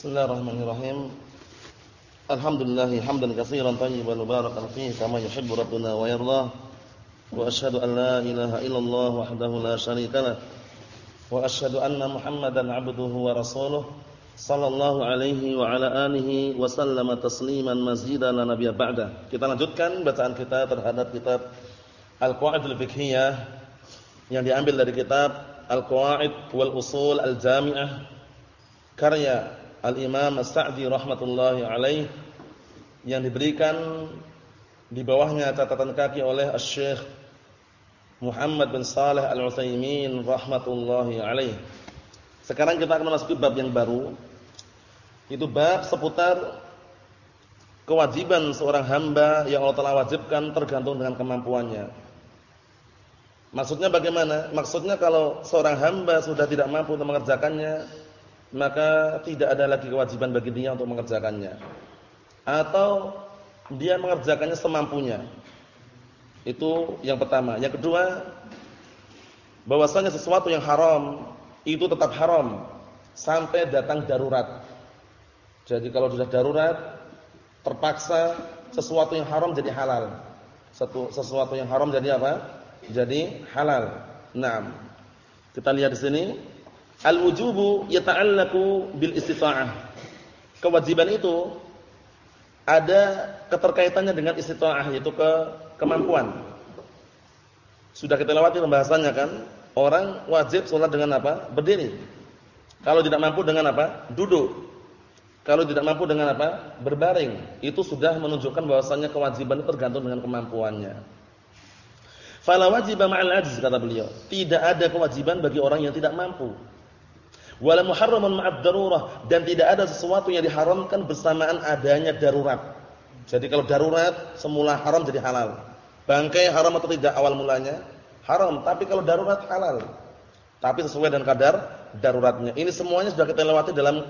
Bismillahirrahmanirrahim. Alhamdulillah hamdan katsiran tayyiban mubarakan fihi kama yuhibbu rabbuna wa yardah. Wa asyhadu an la ilaha illallah wahdahu la syarika lah. Wa asyhadu anna Muhammadan 'abduhu wa rasuluh sallallahu alaihi wa ala alihi wa sallama tasliman mazidan la nabiyya ba'da. Kita lanjutkan bacaan kita terhadap kitab Al-Qawaidul Fiqhiyah yang diambil dari kitab Al-Qawaid wal Usul Al-Jami'ah karya Al-Imam As-Sa'di rahmatullahi alaih yang diberikan di bawahnya catatan kaki oleh Asy-Syaikh Muhammad bin Saleh Al-Utsaimin rahmatullahi alaih. Sekarang kita akan memasuki bab yang baru. Itu bab seputar kewajiban seorang hamba yang Allah telah wajibkan tergantung dengan kemampuannya. Maksudnya bagaimana? Maksudnya kalau seorang hamba sudah tidak mampu untuk mengerjakannya, maka tidak ada lagi kewajiban bagi dia untuk mengerjakannya. Atau dia mengerjakannya semampunya. Itu yang pertama. Yang kedua, bahwasanya sesuatu yang haram itu tetap haram sampai datang darurat. Jadi kalau sudah darurat, terpaksa sesuatu yang haram jadi halal. Sesuatu yang haram jadi apa? Jadi halal. Nah, kita lihat di sini Al-wujubu yata'allaqu bil istita'ah. Kewajiban itu ada keterkaitannya dengan istita'ah yaitu ke kemampuan. Sudah kita lewati pembahasannya kan? Orang wajib sholat dengan apa? Berdiri. Kalau tidak mampu dengan apa? Duduk. Kalau tidak mampu dengan apa? Berbaring. Itu sudah menunjukkan bahwasannya kewajiban itu tergantung dengan kemampuannya. Fala wajiba ma'al ajiz kata beliau. Tidak ada kewajiban bagi orang yang tidak mampu wala muharramun ma'ad darurah dan tidak ada sesuatu yang diharamkan bersamaan adanya darurat. Jadi kalau darurat semula haram jadi halal. Bangkai haram atau tidak awal mulanya? Haram, tapi kalau darurat halal. Tapi sesuai dengan kadar daruratnya. Ini semuanya sudah kita lewati dalam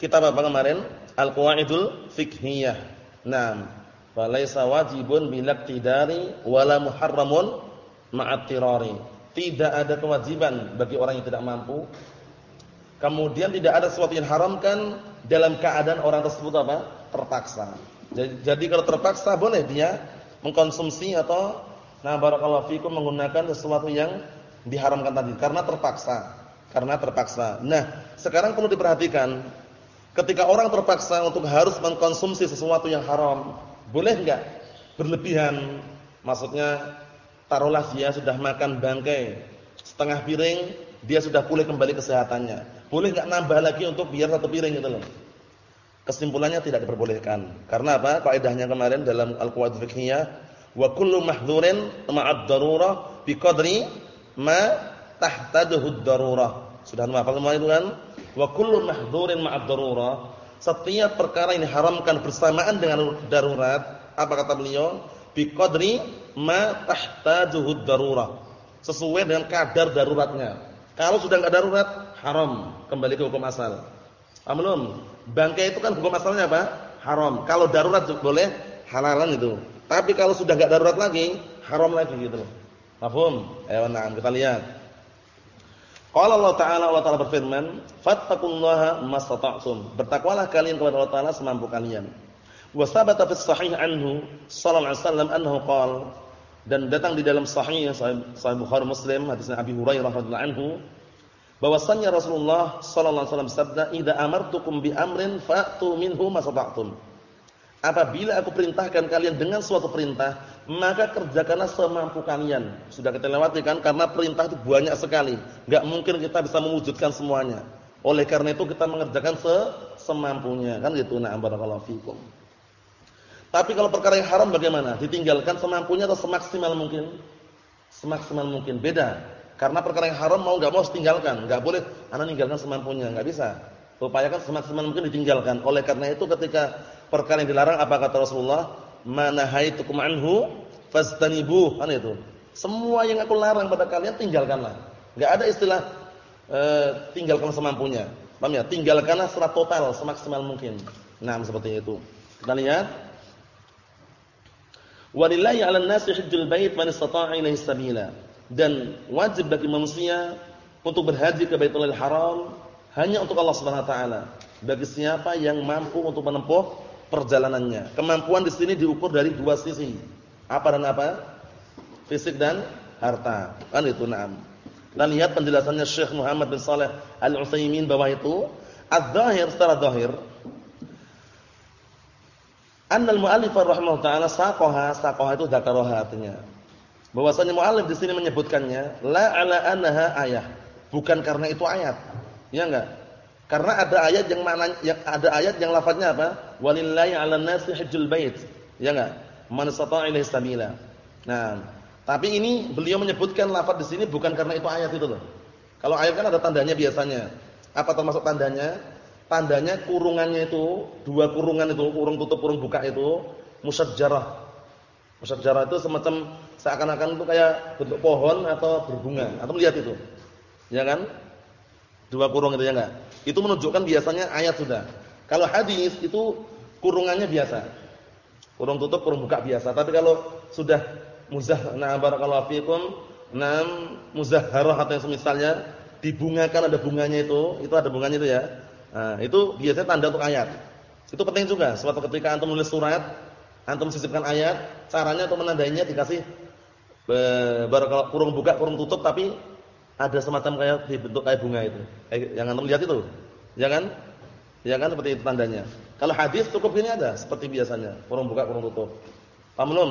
kitab apa kemarin? Al-Qawaidul Fiqhiyah. Naam. Falaisa wajibun bilaktidari wala muharramun ma'at tirari. Tidak ada kewajiban bagi orang yang tidak mampu Kemudian tidak ada sesuatu yang haramkan dalam keadaan orang tersebut apa? terpaksa. Jadi, jadi kalau terpaksa boleh dia mengkonsumsi atau nah barakallahu fikum menggunakan sesuatu yang diharamkan tadi karena terpaksa. Karena terpaksa. Nah, sekarang perlu diperhatikan ketika orang terpaksa untuk harus mengkonsumsi sesuatu yang haram, boleh enggak berlebihan? Maksudnya taruhlah dia sudah makan bangkai setengah piring, dia sudah pulih kembali kesehatannya boleh enggak nambah lagi untuk biar satu piring gitu loh. Kesimpulannya tidak diperbolehkan. Karena apa? Kaidahnya kemarin dalam Al-Qawaid Fiqhiyah, wa kullu mahdzurin ma'ad darurah biqadri ma tahtaduhu darurah. Sudah hafal semua itu kan? Wa kullu mahdzurin ma'ad darurah. Setiap perkara yang diharamkan bersamaan dengan darurat, apa kata beliau? Biqadri ma tahtaduhu darurah. Sesuai dengan kadar daruratnya. Kalau sudah enggak darurat, haram, kembali ke hukum asal. Paham Bangkai itu kan hukum asalnya apa? Haram. Kalau darurat boleh halalan itu. Tapi kalau sudah enggak darurat lagi, haram lagi gitu loh. Paham? Ayo nah, kita lihat. Qala Allah Ta'ala Allah Ta'ala berfirman, "Fattaqullaha mastata'tum." Bertakwalah kalian kepada Allah Ta'ala semampu kalian. Wa sabata sahih anhu sallallahu alaihi wasallam annahu qala dan datang di dalam sahih sahih Bukhari Muslim hadisnya Abi Hurairah radhiyallahu anhu bahwasannya Rasulullah sallallahu alaihi wasallam bersabda, "Idza amartukum bi amrin fa'tu minhu masata'tum." Apabila aku perintahkan kalian dengan suatu perintah, maka kerjakanlah semampu kalian. Sudah kita lewati kan karena perintah itu banyak sekali, enggak mungkin kita bisa mewujudkan semuanya. Oleh karena itu kita mengerjakan semampunya, kan gitu. Nah, barakallahu fikum. Tapi kalau perkara yang haram bagaimana? Ditinggalkan semampunya atau semaksimal mungkin? Semaksimal mungkin. Beda. Karena perkara yang haram mau enggak mau tinggalkan, enggak boleh anak tinggalkan semampunya, enggak bisa. Upayakan semaksimal mungkin ditinggalkan. Oleh karena itu ketika perkara yang dilarang apa kata Rasulullah? Manahaitukum anhu fastanibu. Kan itu. Semua yang aku larang pada kalian tinggalkanlah. Enggak ada istilah e, tinggalkan semampunya. Paham ya? Tinggalkanlah secara total semaksimal mungkin. Nah, seperti itu. Kita lihat. Walillahi 'alan nasi hajjul bait man istata'a ilaihi sabila dan wajib bagi manusia untuk berhaji ke Baitullah Haram hanya untuk Allah Subhanahu wa taala. bagi siapa yang mampu untuk menempuh perjalanannya. Kemampuan di sini diukur dari dua sisi. Apa dan apa? Fisik dan harta. Kan itu na'am. Dan lihat penjelasannya Syekh Muhammad bin Saleh Al-Utsaimin bahwa itu adzahir secara zahir annal mu'allif rahimahullah taala saqaha saqaha itu dzakaraha artinya. Bahwasanya mu'allif di sini menyebutkannya la ala annaha ayah, bukan karena itu ayat. Ya enggak? Karena ada ayat yang mana yang ada ayat yang lafadznya apa? Walillahi 'alan nasi hajjul bait. Ya enggak? Man istata'a ilaihi sabila. Nah, tapi ini beliau menyebutkan lafaz di sini bukan karena itu ayat itu loh. Kalau ayat kan ada tandanya biasanya. Apa termasuk tandanya? Tandanya kurungannya itu, dua kurungan itu, kurung tutup, kurung buka itu musajjarah. Musajjarah itu semacam seakan-akan itu kayak bentuk pohon atau berbunga. Atau melihat itu. Ya kan? Dua kurung itu ya enggak? Itu menunjukkan biasanya ayat sudah. Kalau hadis itu kurungannya biasa. Kurung tutup, kurung buka biasa. Tapi kalau sudah muzah nah barakallahu fikum, nam muzahharah atau yang semisalnya dibungakan ada bunganya itu, itu ada bunganya itu ya. Nah, itu biasanya tanda untuk ayat. Itu penting juga. Suatu ketika antum menulis surat, antum sisipkan ayat, caranya untuk menandainya dikasih barakallahu kurung buka, kurung tutup tapi ada semacam kayak dibentuk kayak bunga itu. Kayak yang antum lihat itu. Ya kan? Ya kan seperti itu tandanya. Kalau hadis cukup ini ada seperti biasanya, kurung buka, kurung tutup. Paham belum?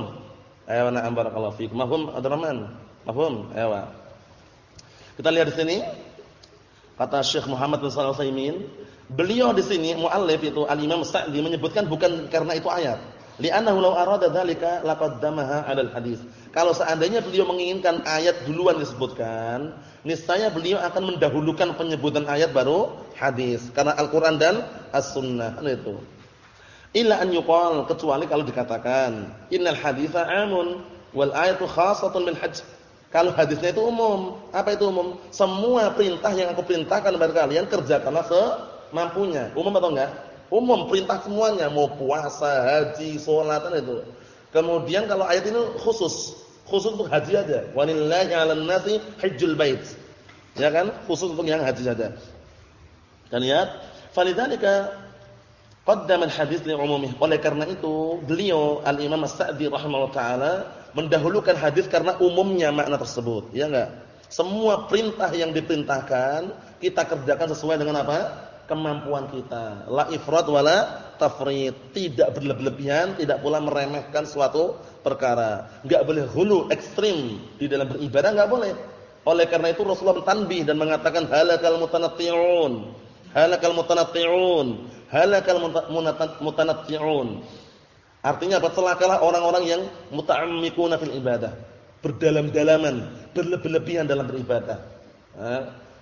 Ayo na'am barakallahu fiikum. Mafhum Abdurrahman? Mafhum? Ayo. Kita lihat di sini kata Syekh Muhammad bin Shalih Al-Utsaimin, beliau di sini muallif itu Al-Imam Sa'di menyebutkan bukan karena itu ayat. Li'annahu law arada dzalika laqaddamaha 'alal hadis. Kalau seandainya beliau menginginkan ayat duluan disebutkan, niscaya beliau akan mendahulukan penyebutan ayat baru hadis karena Al-Qur'an dan As-Sunnah itu. Illa an yuqal kecuali kalau dikatakan innal haditsa amun wal ayatu khassatun bil hajj. Kalau hadisnya itu umum, apa itu umum? Semua perintah yang aku perintahkan kepada kalian kerjakanlah semampunya. Umum atau enggak? Umum perintah semuanya, mau puasa, haji, salat itu. Kemudian kalau ayat ini khusus, khusus untuk haji aja. Walillahi 'alan nasi hajjul bait. Ya kan? Khusus untuk yang haji saja. Dan lihat, falidzalika qaddama al-hadits li umumih. Oleh karena itu, beliau Al-Imam As-Sa'di rahimahullah taala mendahulukan hadis karena umumnya makna tersebut. Ya enggak? Semua perintah yang diperintahkan kita kerjakan sesuai dengan apa? kemampuan kita. La ifrat wala tafrid. Tidak berlebihan, tidak pula meremehkan suatu perkara. Enggak boleh hulu ekstrim di dalam beribadah enggak boleh. Oleh karena itu Rasulullah bertanbih dan mengatakan halakal mutanatti'un. Halakal mutanatti'un. Halakal mutanatti'un. Artinya apa? Celakalah orang-orang yang muta'ammikuna fil ibadah. Berdalam-dalaman, berlebih-lebihan dalam beribadah.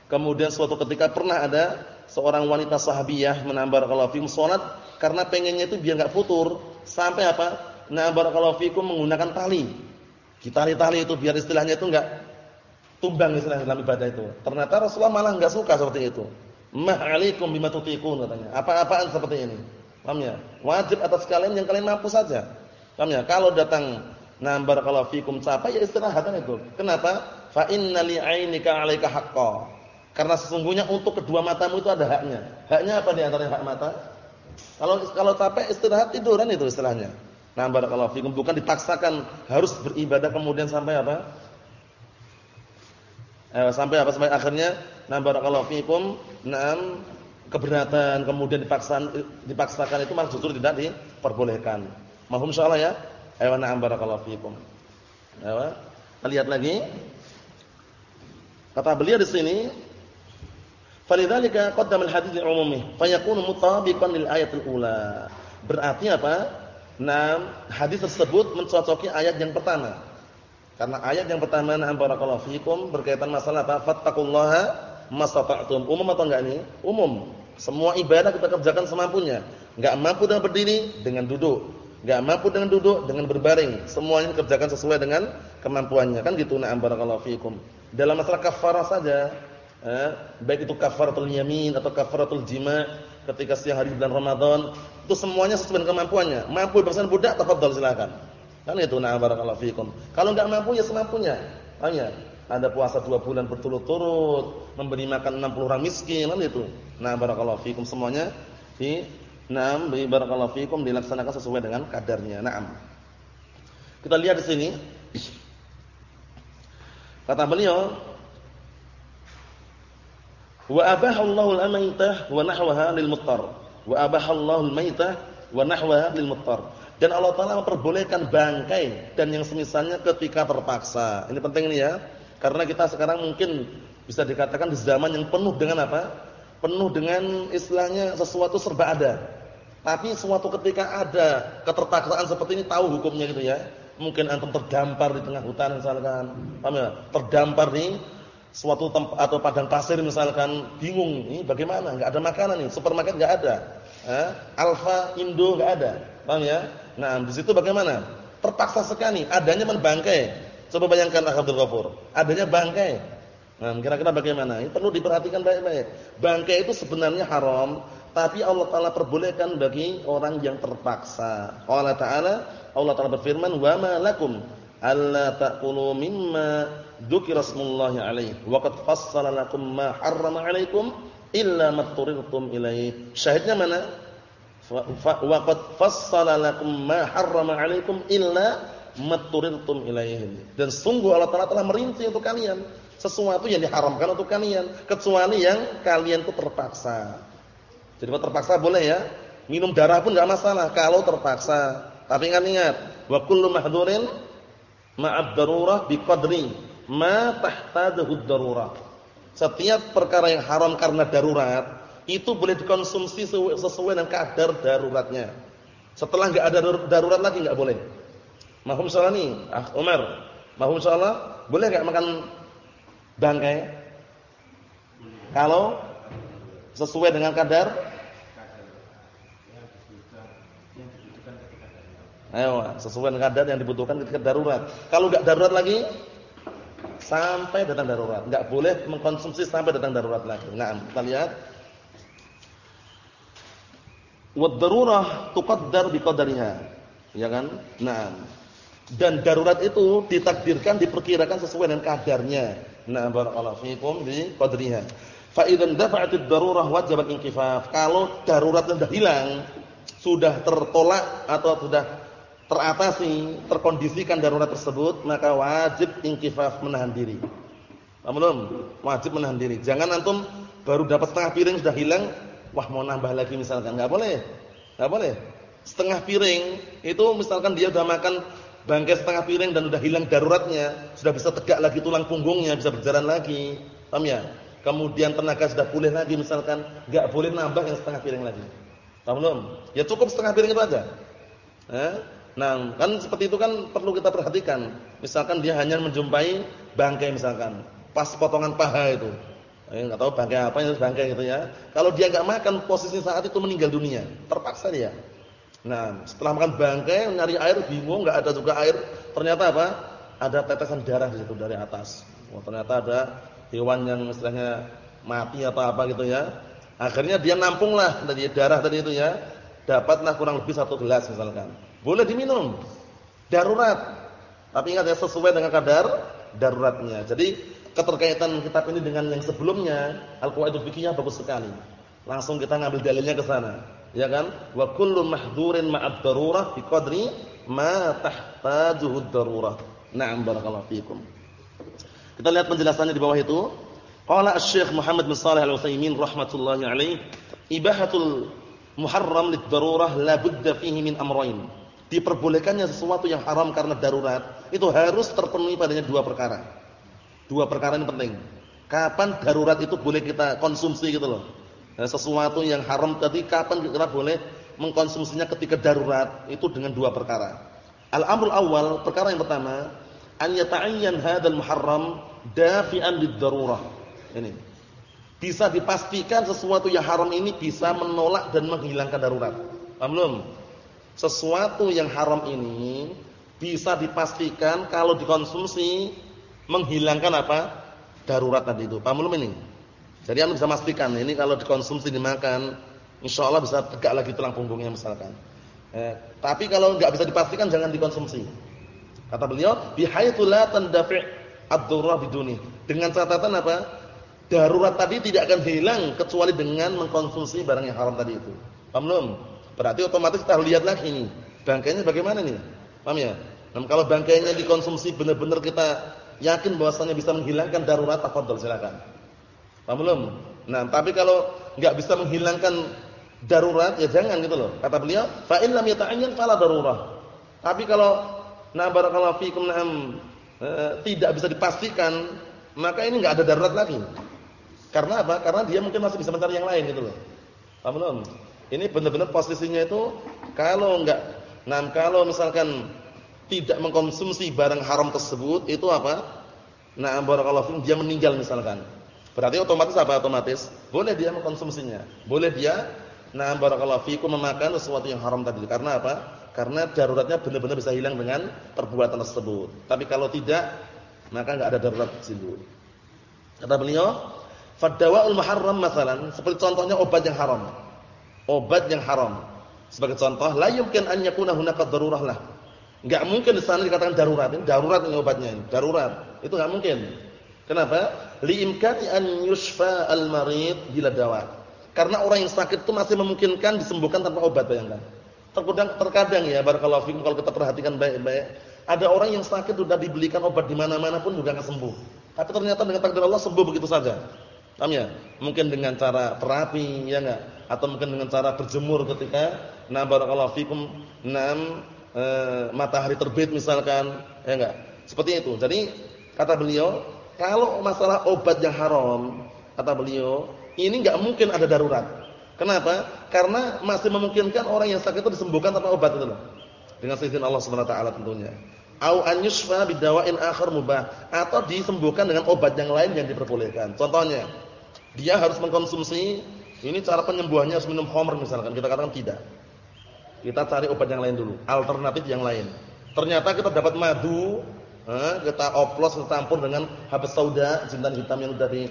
Kemudian suatu ketika pernah ada seorang wanita sahabiyah menambah barakallahu fikum salat karena pengennya itu biar enggak futur sampai apa? Nah barakallahu fikum menggunakan tali. Tali-tali itu biar istilahnya itu enggak tumbang istilah dalam ibadah itu. Ternyata Rasulullah malah enggak suka seperti itu. Ma'alikum bima tutiqun katanya. Apa-apaan seperti ini? Paham ya? Wajib atas kalian yang kalian mampu saja. Paham ya? Kalau datang nah barakallahu fikum capek ya istirahatkan itu. Kenapa? Fa inna li 'ainika 'alaika haqqan. Karena sesungguhnya untuk kedua matamu itu ada haknya. Haknya apa di antara hak mata? Kalau kalau capek istirahat tiduran itu istilahnya. Nah barakallahu fikum bukan dipaksakan harus beribadah kemudian sampai apa? Eh, sampai apa sampai akhirnya nah barakallahu fikum na'am keberatan kemudian dipaksakan dipaksakan itu malah justru tidak diperbolehkan. Mahum insyaallah ya. Ayo na'am barakallahu fikum. Ayo, lihat lagi. Kata beliau di sini, "Falidzalika qaddama al-hadits al-umumi, fayakunu mutabiqan lil ayatil ula." Berarti apa? Nah, hadis tersebut mencocoki ayat yang pertama. Karena ayat yang pertama na'am barakallahu fikum berkaitan masalah apa? Fattaqullaha mastata'tum. Umum atau enggak ini? Umum. Semua ibadah kita kerjakan semampunya. Enggak mampu dengan berdiri, dengan duduk. Enggak mampu dengan duduk, dengan berbaring. Semuanya kerjakan sesuai dengan kemampuannya. Kan gitu na'am barakallahu fikum. Dalam masalah kafarah saja, eh, baik itu kafaratul yamin atau kafaratul jima' ketika siang hari bulan Ramadan, itu semuanya sesuai dengan kemampuannya. Mampu bersama budak, tafadhol silakan. Kan itu nah barakallahu fikum. Kalau enggak mampu ya semampunya. Hanya ada puasa dua bulan berturut-turut, memberi makan 60 orang miskin kan itu. Nah barakallahu fikum semuanya Di Naam, barakallahu fikum dilaksanakan sesuai dengan kadarnya. Naam. Kita lihat di sini. Kata beliau, "Wa abahallahu al-maitah wa nahwaha lil muttar." Wa abahallahu al-maitah wa nahwaha lil muttar. Dan Allah Taala memperbolehkan bangkai dan yang semisalnya ketika terpaksa. Ini penting ini ya. Karena kita sekarang mungkin bisa dikatakan di zaman yang penuh dengan apa? Penuh dengan istilahnya sesuatu serba ada. Tapi suatu ketika ada keterpaksaan seperti ini tahu hukumnya gitu ya. Mungkin antum terdampar di tengah hutan misalkan, paham ya? Terdampar di suatu tempat atau padang pasir misalkan, bingung, ini bagaimana? Enggak ada makanan nih, supermarket enggak ada. Eh? Alfa, Indo enggak ada. Paham ya? Nah, di situ bagaimana? Terpaksa sekali, adanya bangkai. Coba bayangkan Abdul Ghafur, adanya bangkai. Nah, kira-kira bagaimana? Ini perlu diperhatikan baik-baik. Bangkai itu sebenarnya haram, tapi Allah Taala perbolehkan bagi orang yang terpaksa. Allah Taala, Allah Taala berfirman, "Wa ma lakum alla ta'kulu mimma dzukira smullahi alaihi wa qad fassala lakum ma harrama 'alaikum illa ma turirtum ilaihi." Syahidnya mana? Wa qad fassala lakum ma harrama 'alaikum illa ma turirtum ilaihi. Dan sungguh Allah Taala telah merinci untuk kalian sesuatu yang diharamkan untuk kalian kecuali yang kalian itu terpaksa. Jadi kalau terpaksa boleh ya. Minum darah pun enggak masalah kalau terpaksa. Tapi ingat ingat, wa kullu mahdhurin ma'ad darurah biqadri ma tahtaduhu darurah. Setiap perkara yang haram karena darurat itu boleh dikonsumsi sesuai dengan kadar daruratnya. Setelah enggak ada darurat lagi enggak boleh. Mahum salah nih, ah Umar. Mahum salah, boleh enggak makan bangkai? Kalau sesuai dengan kadar Ayo, sesuai dengan kadar yang dibutuhkan ketika darurat. Kalau enggak darurat lagi sampai datang darurat. Enggak boleh mengkonsumsi sampai datang darurat lagi. Nah, kita lihat. Wad darurah tuqaddar biqadariha. Ya kan? Nah. Dan darurat itu ditakdirkan diperkirakan sesuai dengan kadarnya. Nah, barakallahu fikum bi qadriha. Fa idzan dafa'atid darurah wajibat inkifaf. Kalau darurat sudah hilang, sudah tertolak atau sudah teratasi, terkondisikan darurat tersebut, maka wajib inkifaf menahan diri. Belum? Wajib menahan diri. Jangan antum baru dapat setengah piring sudah hilang, wah mau nambah lagi misalkan. Enggak boleh. Enggak boleh. Setengah piring itu misalkan dia sudah makan bangkai setengah piring dan sudah hilang daruratnya, sudah bisa tegak lagi tulang punggungnya, bisa berjalan lagi. Paham ya? kemudian tenaga sudah pulih lagi misalkan, enggak boleh nambah yang setengah piring lagi. Paham belum? Ya cukup setengah piring itu aja. Eh? Nah, kan seperti itu kan perlu kita perhatikan. Misalkan dia hanya menjumpai bangkai misalkan, pas potongan paha itu. Eh, enggak tahu bangkai apa yang bangkai gitu ya. Kalau dia enggak makan posisi saat itu meninggal dunia, terpaksa dia. Nah, setelah makan bangkai nyari air bingung enggak ada juga air. Ternyata apa? Ada tetesan darah di situ dari atas. Oh, ternyata ada hewan yang istilahnya mati atau apa gitu ya. Akhirnya dia nampunglah tadi darah tadi itu ya. Dapatlah kurang lebih satu gelas misalkan. Boleh diminum. Darurat. Tapi ingat ya sesuai dengan kadar daruratnya. Jadi keterkaitan kitab ini dengan yang sebelumnya Al-Qawaidul Fiqhiyah bagus sekali. Langsung kita ngambil dalilnya ke sana. Ya kan? Wa kullu mahdhurin ma'ad darurah bi qadri ma tahtajuhu darurah. Na'am barakallahu fikum. Kita lihat penjelasannya di bawah itu. Qala Asy-Syaikh Muhammad bin Shalih Al-Utsaimin rahmatullahi alaih, ibahatul muharram lid-darurah la budda fihi min amrayn. Diperbolehkannya sesuatu yang haram karena darurat, itu harus terpenuhi padanya dua perkara. Dua perkara ini penting. Kapan darurat itu boleh kita konsumsi gitu loh. Sesuatu yang haram tadi kapan kita boleh mengkonsumsinya ketika darurat itu dengan dua perkara. Al-amrul awal, perkara yang pertama, an yata'ayyan hadzal muharram dafi'an lid-darurah. Ini. Bisa dipastikan sesuatu yang haram ini bisa menolak dan menghilangkan darurat. Paham? Sesuatu yang haram ini bisa dipastikan kalau dikonsumsi menghilangkan apa? Darurat tadi itu. Paham belum ini? Jadi Anda bisa pastikan ini kalau dikonsumsi dimakan, insyaallah bisa tegak lagi tulang punggungnya misalkan. Eh, tapi kalau enggak bisa dipastikan jangan dikonsumsi. Kata beliau, bihaitsu la tandafi' ad-darurah biduni. Dengan catatan apa? Darurat tadi tidak akan hilang kecuali dengan mengkonsumsi barang yang haram tadi itu. Paham belum? Berarti otomatis kita lihat lagi ini. Bangkainya bagaimana nih? Paham ya? Nah, kalau bangkainya dikonsumsi benar-benar kita yakin bahwasanya bisa menghilangkan darurat, tafadhol silakan. Paham belum? Nah, tapi kalau enggak bisa menghilangkan darurat ya jangan gitu loh. Kata beliau, fa in lam yata'ayyan fala darurah. Tapi kalau na barakallahu fikum na'am e, tidak bisa dipastikan, maka ini enggak ada darurat lagi. Karena apa? Karena dia mungkin masih bisa mencari yang lain gitu loh. Paham belum? Ini benar-benar posisinya itu kalau enggak nah kalau misalkan tidak mengkonsumsi barang haram tersebut itu apa? Nah, barakallahu fikum dia meninggal misalkan. Berarti otomatis apa otomatis? Boleh dia mengkonsumsinya. Boleh dia nah barakallahu fikum memakan sesuatu yang haram tadi. Karena apa? Karena daruratnya benar-benar bisa hilang dengan perbuatan tersebut. Tapi kalau tidak, maka enggak ada darurat tersebut. Kata beliau, "Fadawa'ul muharram masalan, seperti contohnya obat yang haram. Obat yang haram. Sebagai contoh, la yumkin an yakuna hunaka darurah lah. Enggak mungkin di sana dikatakan darurat. Ini darurat ini obatnya darurat. Itu enggak mungkin. Kenapa? Liimkani an yushfa al-marid bila dawa. Karena orang yang sakit itu masih memungkinkan disembuhkan tanpa obat, bayangkan. Terkadang terkadang ya barakallahu fikum kalau kita perhatikan baik-baik, ada orang yang sakit sudah dibelikan obat di mana-mana pun juga enggak sembuh. Tapi ternyata dengan takdir Allah sembuh begitu saja. Paham ya? Mungkin dengan cara terapi ya enggak? Atau mungkin dengan cara berjemur ketika na barakallahu fikum nam e, matahari terbit misalkan, ya enggak? Seperti itu. Jadi kata beliau, kalau masalah obat yang haram, kata beliau, ini enggak mungkin ada darurat. Kenapa? Karena masih memungkinkan orang yang sakit itu disembuhkan tanpa obat itu loh. Dengan seizin Allah Subhanahu wa taala tentunya. Au an yusfa bidawa'in akhar mubah atau disembuhkan dengan obat yang lain yang diperbolehkan. Contohnya, dia harus mengkonsumsi ini cara penyembuhannya harus minum khamr misalkan. Kita katakan tidak. Kita cari obat yang lain dulu, alternatif yang lain. Ternyata kita dapat madu kita oplos kita dengan habas sauda, jintan hitam yang dari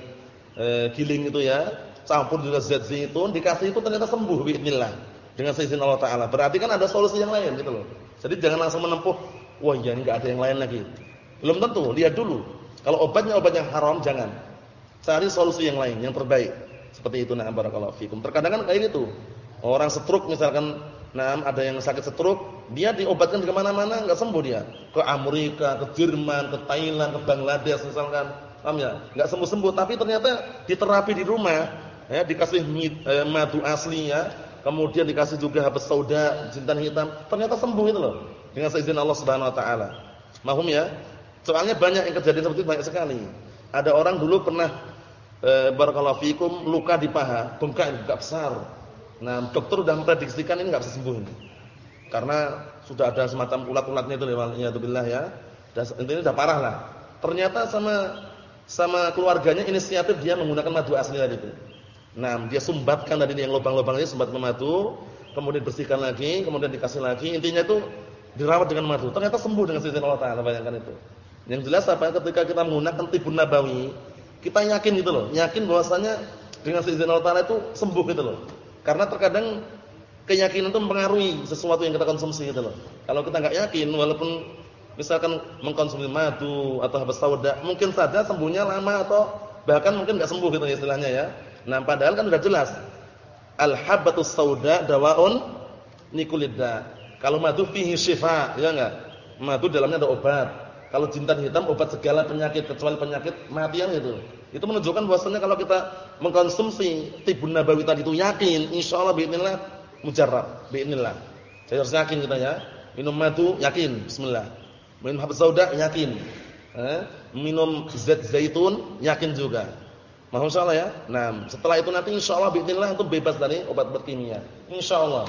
e, giling itu ya, campur juga zat zaitun, dikasih itu ternyata sembuh bismillah dengan seizin Allah taala. Berarti kan ada solusi yang lain gitu loh. Jadi jangan langsung menempuh, wah ya enggak ada yang lain lagi. Belum tentu, lihat dulu. Kalau obatnya obat yang haram jangan. Cari solusi yang lain, yang terbaik. Seperti itu nah barakallahu fikum. Terkadang kan kayak gitu. Orang stroke misalkan Nah, ada yang sakit stroke, dia diobatkan ke mana-mana enggak sembuh dia. Ke Amerika, ke Jerman, ke Thailand, ke Bangladesh misalkan. Paham ya? Enggak sembuh-sembuh, tapi ternyata diterapi di rumah, ya dikasih eh, madu asli ya, kemudian dikasih juga habas sauda, jintan hitam, ternyata sembuh itu loh. Dengan seizin Allah Subhanahu wa taala. Mahum ya? Soalnya banyak yang kejadian seperti itu banyak sekali. Ada orang dulu pernah e, barakallahu fikum luka di paha, bengkak bengkak besar Nah, dokter sudah memprediksikan ini enggak bisa sembuh ini. Karena sudah ada semacam ulat-ulatnya itu ya billah ya. Intinya sudah parah lah. Ternyata sama sama keluarganya inisiatif dia menggunakan madu asli tadi itu. Nah, dia sumbatkan tadi yang lubang-lubang ini sumbat madu, kemudian bersihkan lagi, kemudian dikasih lagi. Intinya itu dirawat dengan madu. Ternyata sembuh dengan izin Allah Taala, bayangkan itu. Yang jelas apa? Ketika kita menggunakan tibun nabawi, kita yakin gitu loh, yakin bahwasanya dengan izin Allah Taala itu sembuh gitu loh. Karena terkadang keyakinan itu mempengaruhi sesuatu yang kita konsumsi gitu loh. Kalau kita nggak yakin walaupun misalkan mengkonsumsi madu atau habas sauda, mungkin saja sembuhnya lama atau bahkan mungkin nggak sembuh gitu istilahnya ya. Nah, padahal kan sudah jelas. Al-habbatus sauda dawaun nikulidda. Kalau madu fihi syifa, ya enggak? Madu dalamnya ada obat. Kalau jintan hitam obat segala penyakit kecuali penyakit matian itu. Itu menunjukkan bahwasanya kalau kita mengkonsumsi tibun nabawi tadi itu yakin, insyaallah bismillah mujarrab, bismillah. Saya harus yakin kita ya. Minum madu yakin, bismillah. Minum habas sauda yakin. Eh? minum zat zaitun yakin juga. Mohon insyaallah ya. Nah, setelah itu nanti insyaallah bismillah itu bebas dari obat-obat kimia. Insyaallah.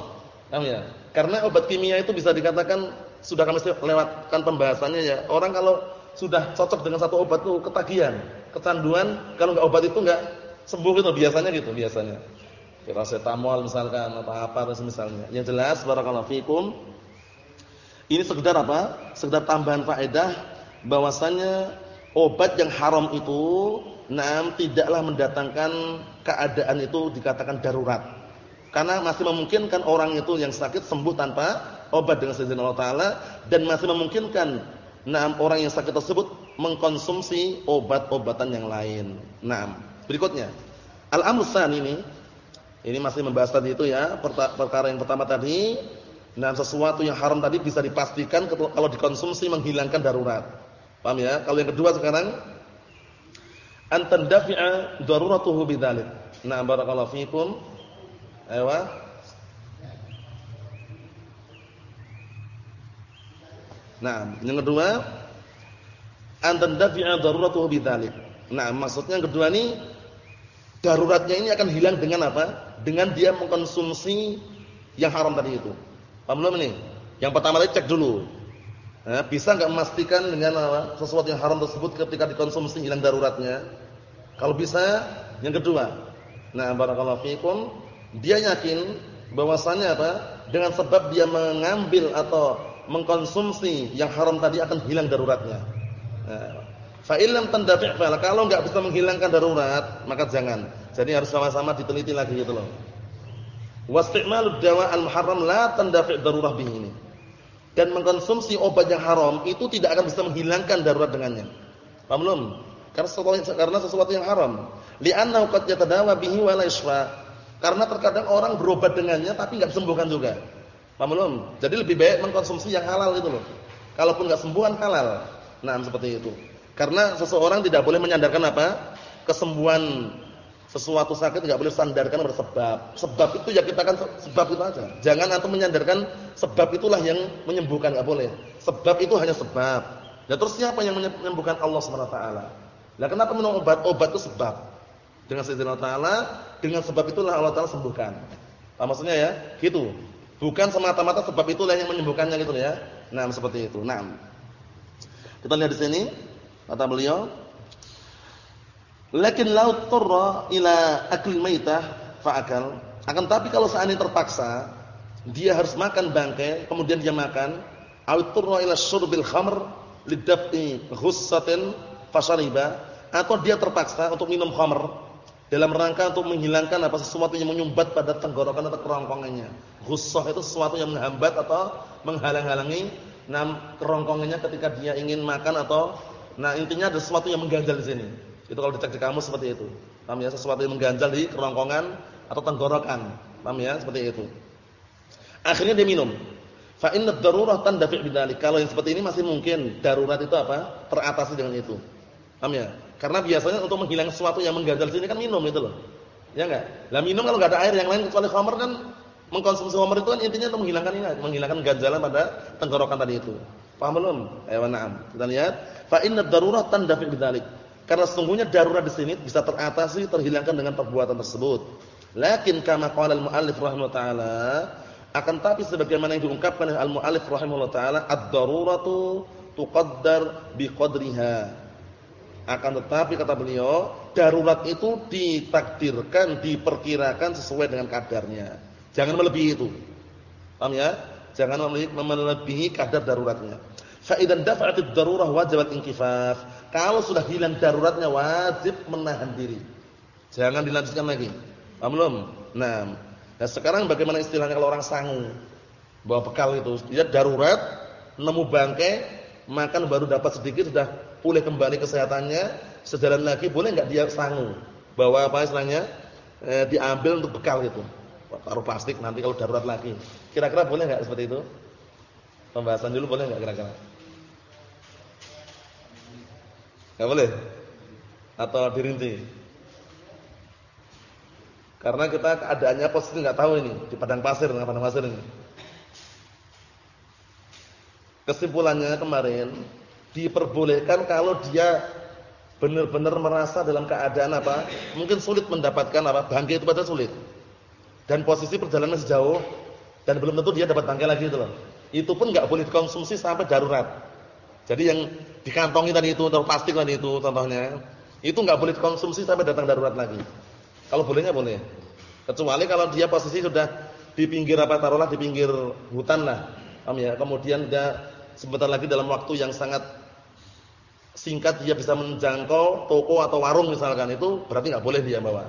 Paham ya? Karena obat kimia itu bisa dikatakan sudah kami lewatkan pembahasannya ya. Orang kalau sudah cocok dengan satu obat itu ketagihan, kecanduan, kalau enggak obat itu enggak sembuh gitu biasanya gitu biasanya. Paracetamol misalkan atau apa terus misalnya. Yang jelas barakallahu fikum ini sekedar apa? Sekedar tambahan faedah bahwasanya obat yang haram itu nam tidaklah mendatangkan keadaan itu dikatakan darurat. Karena masih memungkinkan orang itu yang sakit sembuh tanpa obat dengan seizin Allah taala dan masih memungkinkan Nah, orang yang sakit tersebut mengkonsumsi obat-obatan yang lain. Nah, berikutnya. Al-amru ini Ini masih membahas tadi itu ya, perkara yang pertama tadi. Nah, sesuatu yang haram tadi bisa dipastikan kalau dikonsumsi menghilangkan darurat. Paham ya? Kalau yang kedua sekarang antandafi'a daruratuhu bidzalik. Nah, barakallahu fikum. Ayo. Nah, yang kedua antandafi'a daruratuhu bidzalik. Nah, maksudnya yang kedua ini daruratnya ini akan hilang dengan apa? dengan dia mengkonsumsi yang haram tadi itu. Paham belum ini? Yang pertama tadi cek dulu. Nah, bisa enggak memastikan dengan apa, sesuatu yang haram tersebut ketika dikonsumsi hilang daruratnya? Kalau bisa, yang kedua. Nah, barakallahu fikum, dia yakin bahwasannya apa? Dengan sebab dia mengambil atau mengkonsumsi yang haram tadi akan hilang daruratnya. Nah, fa illam tandafi' kalau enggak bisa menghilangkan darurat, maka jangan. Jadi harus sama-sama diteliti lagi gitu loh. Wasti'malud dawa al-muharram la tandafi' darurah. Dan mengkonsumsi obat yang haram itu tidak akan bisa menghilangkan darurat dengannya. Paham? Karena sesuatu, yang haram. Li'annahu qad yatadawa bihi wa la Karena terkadang orang berobat dengannya tapi enggak sembuhkan juga. Paham? Jadi lebih baik mengkonsumsi yang halal itu loh. Kalaupun enggak sembuhan halal. Nah, seperti itu. Karena seseorang tidak boleh menyandarkan apa? Kesembuhan sesuatu sakit enggak boleh sandarkan bersebab. Sebab itu ya kita kan sebab itu aja. Jangan antum menyandarkan sebab itulah yang menyembuhkan enggak boleh. Sebab itu hanya sebab. Ya terus siapa yang menyembuhkan Allah Subhanahu wa taala? Lah kenapa minum obat? Obat itu sebab. Dengan seizin Allah taala, dengan sebab itulah Allah taala sembuhkan. Apa maksudnya ya? Gitu. Bukan semata-mata sebab itulah yang menyembuhkannya gitu ya. Nah, seperti itu. Nah. Kita lihat di sini kata beliau Lakin laut turra ila akli maitah fa'akal. Akan tapi kalau seandainya terpaksa dia harus makan bangkai, kemudian dia makan, au turra ila syurbil khamr lidaf'i ghussatin fashariba, atau dia terpaksa untuk minum khamr dalam rangka untuk menghilangkan apa sesuatu yang menyumbat pada tenggorokan atau kerongkongannya. Ghussah itu sesuatu yang menghambat atau menghalang-halangi nam kerongkongannya ketika dia ingin makan atau nah intinya ada sesuatu yang mengganjal di sini. Itu kalau dicek di kamus seperti itu. Paham ya? Sesuatu yang mengganjal di kerongkongan atau tenggorokan. Paham ya? Seperti itu. Akhirnya dia minum. Fa inna darurah tandafi' bidzalik. Kalau yang seperti ini masih mungkin darurat itu apa? Teratasi dengan itu. Paham ya? Karena biasanya untuk menghilangkan sesuatu yang mengganjal sini kan minum itu loh. Ya enggak? Lah minum kalau enggak ada air yang lain kecuali khamr kan mengkonsumsi khamr itu kan intinya untuk menghilangkan ini, menghilangkan ganjalan pada tenggorokan tadi itu. Paham belum? Ayo na'am. Kita lihat, fa inna darurah tandafi' bidzalik. Karena sesungguhnya darurat di sini bisa teratasi, terhilangkan dengan perbuatan tersebut. Lakin kama qala al-muallif rahimahullah taala, akan tapi sebagaimana yang diungkapkan oleh al-muallif rahimahullah taala, ad-daruratu tuqaddar biqadriha. Akan tetapi kata beliau, darurat itu ditakdirkan, diperkirakan sesuai dengan kadarnya. Jangan melebihi itu. Paham ya? Jangan melebihi kadar daruratnya. Fa idzan dafa'atid darurah wajibat inkifaf kalau sudah hilang daruratnya wajib menahan diri. Jangan dilanjutkan lagi. Paham belum? Nah, nah sekarang bagaimana istilahnya kalau orang sangu bawa bekal itu, dia darurat, nemu bangkai, makan baru dapat sedikit sudah pulih kembali kesehatannya, sejalan lagi boleh enggak dia sangu? Bawa apa istilahnya? Eh, diambil untuk bekal itu. Taruh plastik nanti kalau darurat lagi. Kira-kira boleh enggak seperti itu? Pembahasan dulu boleh enggak kira-kira? Enggak boleh? Atau dirinci? Karena kita keadaannya posisi enggak tahu ini di padang pasir, di padang pasir ini. Kesimpulannya kemarin diperbolehkan kalau dia benar-benar merasa dalam keadaan apa? Mungkin sulit mendapatkan apa? Bangkai itu pada sulit. Dan posisi perjalanan sejauh dan belum tentu dia dapat bangkai lagi itu loh. Itu pun enggak boleh dikonsumsi sampai darurat. Jadi yang dikantongi tadi itu atau plastik tadi itu contohnya, itu nggak boleh dikonsumsi sampai datang darurat lagi. Kalau bolehnya boleh. Kecuali kalau dia posisi sudah di pinggir apa taruhlah di pinggir hutan lah. Paham ya? Kemudian dia sebentar lagi dalam waktu yang sangat singkat dia bisa menjangkau toko atau warung misalkan itu berarti nggak boleh dia bawa.